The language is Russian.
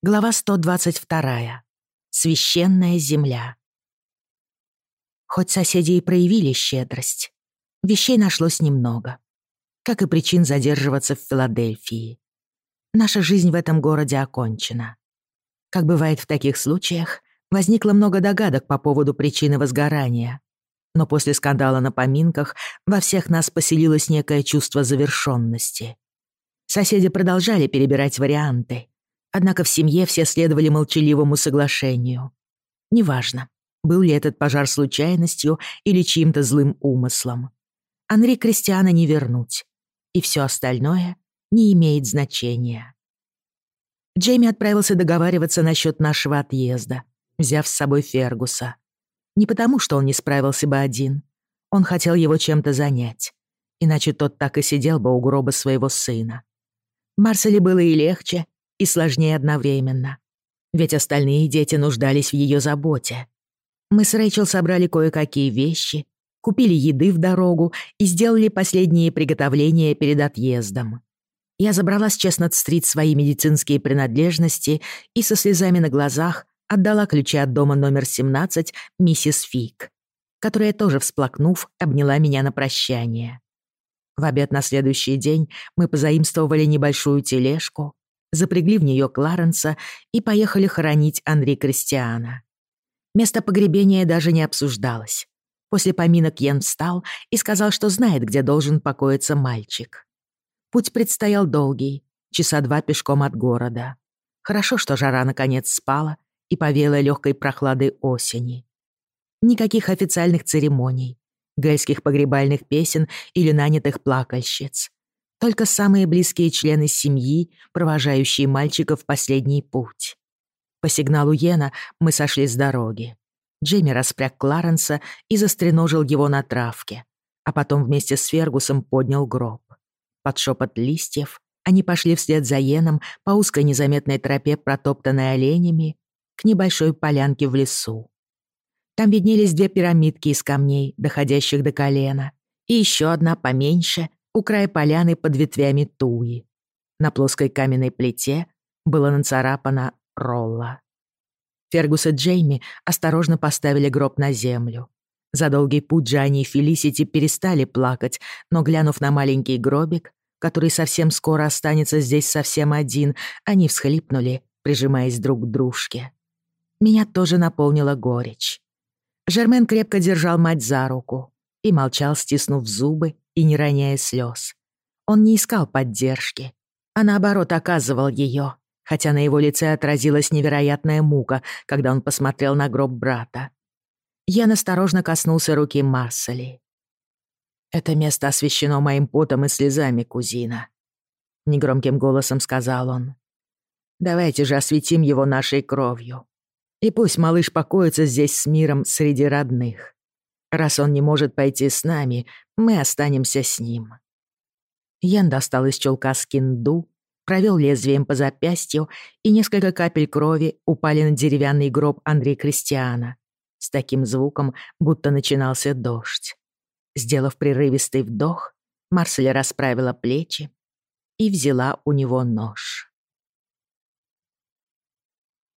Глава 122. Священная земля. Хоть соседи и проявили щедрость, вещей нашлось немного, как и причин задерживаться в Филадельфии. Наша жизнь в этом городе окончена. Как бывает в таких случаях, возникло много догадок по поводу причины возгорания, но после скандала на поминках во всех нас поселилось некое чувство завершенности. Соседи продолжали перебирать варианты — Однако в семье все следовали молчаливому соглашению. Неважно, был ли этот пожар случайностью или чьим-то злым умыслом. Анри Кристиана не вернуть, и все остальное не имеет значения. Джейми отправился договариваться насчет нашего отъезда, взяв с собой Фергуса. Не потому, что он не справился бы один. Он хотел его чем-то занять, иначе тот так и сидел бы у гроба своего сына. Марселе было и легче, и сложнее одновременно. Ведь остальные дети нуждались в ее заботе. Мы с Рэйчел собрали кое-какие вещи, купили еды в дорогу и сделали последние приготовления перед отъездом. Я забрала с Честнат-стрит свои медицинские принадлежности и со слезами на глазах отдала ключи от дома номер 17 миссис Фик, которая тоже, всплакнув, обняла меня на прощание. В обед на следующий день мы позаимствовали небольшую тележку, запрягли в нее Кларенса и поехали хоронить Анри Кристиана. Место погребения даже не обсуждалось. После поминок Йен встал и сказал, что знает, где должен покоиться мальчик. Путь предстоял долгий, часа два пешком от города. Хорошо, что жара наконец спала и повеяла легкой прохладой осени. Никаких официальных церемоний, гельских погребальных песен или нанятых плакальщиц. Только самые близкие члены семьи, провожающие мальчика в последний путь. По сигналу Йена мы сошли с дороги. Джейми распряг Кларенса и застреножил его на травке, а потом вместе с Фергусом поднял гроб. Под шепот листьев они пошли вслед за Йеном по узкой незаметной тропе, протоптанной оленями, к небольшой полянке в лесу. Там виднелись две пирамидки из камней, доходящих до колена, и еще одна поменьше, у края поляны под ветвями туи. На плоской каменной плите было нацарапано «Ролла». Фергус и Джейми осторожно поставили гроб на землю. За долгий путь Джанни и Фелисити перестали плакать, но, глянув на маленький гробик, который совсем скоро останется здесь совсем один, они всхлипнули, прижимаясь друг к дружке. Меня тоже наполнила горечь. Жермен крепко держал мать за руку и молчал, стиснув зубы и не роняя слез. Он не искал поддержки, а наоборот оказывал ее, хотя на его лице отразилась невероятная мука, когда он посмотрел на гроб брата. Я осторожно коснулся руки Марсели. «Это место освещено моим потом и слезами, кузина», — негромким голосом сказал он. «Давайте же осветим его нашей кровью. И пусть малыш покоится здесь с миром среди родных. Раз он не может пойти с нами, мы останемся с ним». Ян достал из чулка скинду, провел лезвием по запястью, и несколько капель крови упали на деревянный гроб Андрея Кристиана с таким звуком, будто начинался дождь. Сделав прерывистый вдох, Марселя расправила плечи и взяла у него нож.